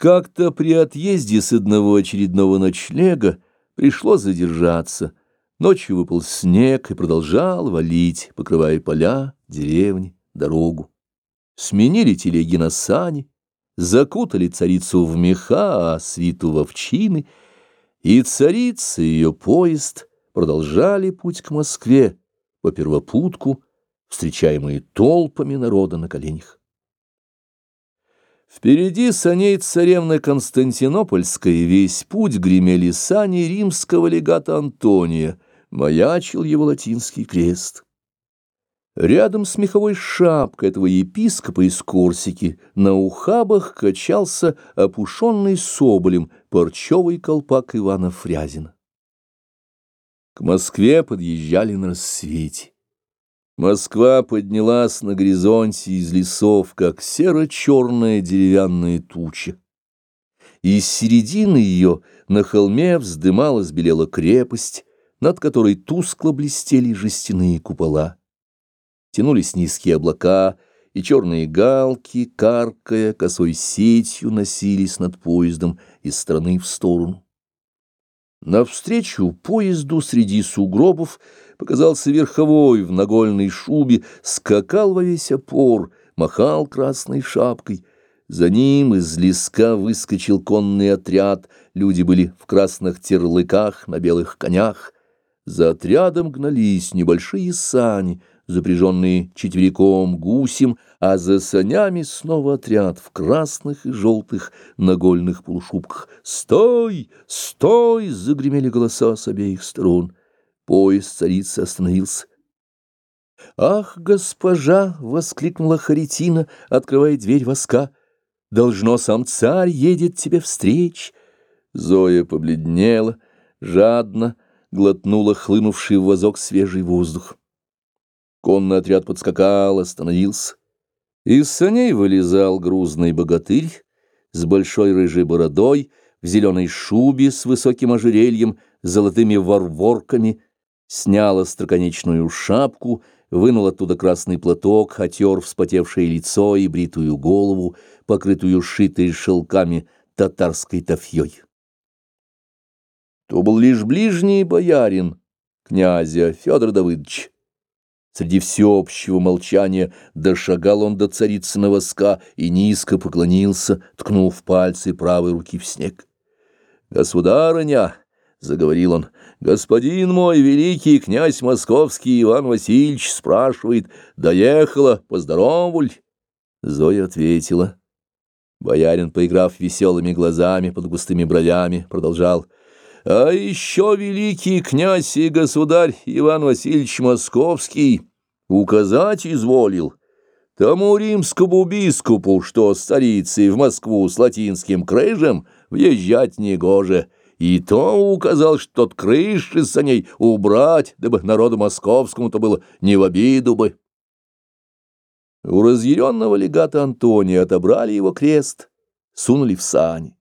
Как-то при отъезде с одного очередного ночлега пришлось задержаться. Ночью выпал снег и продолжал валить, покрывая поля, деревни, дорогу. Сменили телеги на сани, закутали царицу в меха, а свиту в овчины, и царица и ее поезд продолжали путь к Москве по первопутку, встречаемые толпами народа на коленях. Впереди саней царевны Константинопольской весь путь гремели сани римского легата Антония, маячил его латинский крест. Рядом с меховой шапкой этого епископа из Корсики на ухабах качался опушенный соболем парчевый колпак Ивана Фрязина. К Москве подъезжали на рассвете. Москва поднялась на горизонте из лесов, как серо-черная деревянная туча. Из середины ее на холме вздымалась белела крепость, над которой тускло блестели жестяные купола. Тянулись низкие облака, и черные галки, каркая, косой сетью носились над поездом из стороны в сторону. Навстречу поезду среди сугробов показался верховой в нагольной шубе, скакал во весь опор, махал красной шапкой. За ним из леска выскочил конный отряд, люди были в красных терлыках, на белых конях. За отрядом гнались небольшие сани, запряженные четвериком гусем, а за санями снова отряд в красных и желтых нагольных полушубках. «Стой! Стой!» — загремели голоса с обеих сторон. Поезд царицы остановился. «Ах, госпожа!» — воскликнула Харитина, открывая дверь воска. «Должно, сам царь едет тебе встреч!» Зоя побледнела, жадно глотнула хлынувший в вазок свежий воздух. Конный отряд подскакал, остановился. Из саней вылезал грузный богатырь с большой рыжей бородой, в зеленой шубе с высоким ожерельем, золотыми ворворками, снял остроконечную шапку, вынул оттуда красный платок, отер вспотевшее лицо и бритую голову, покрытую шитой шелками татарской тафьей. То был лишь ближний боярин, князя Федор Давыдович. Среди всеобщего молчания дошагал он до царицыного воска и низко поклонился, ткнув пальцы правой руки в снег. «Государыня!» — заговорил он. «Господин мой, великий князь московский Иван Васильевич спрашивает, доехала, поздоровуль?» Зоя ответила. Боярин, поиграв веселыми глазами под густыми бровями, продолжал — а еще великий князь и государь Иван Васильевич Московский указать изволил тому римскому бискупу, что с царицей в Москву с латинским крыжем въезжать негоже, и то указал, что тот крыж из ней убрать, дабы народу московскому-то было не в обиду бы. У разъяренного легата Антония отобрали его крест, сунули в сани.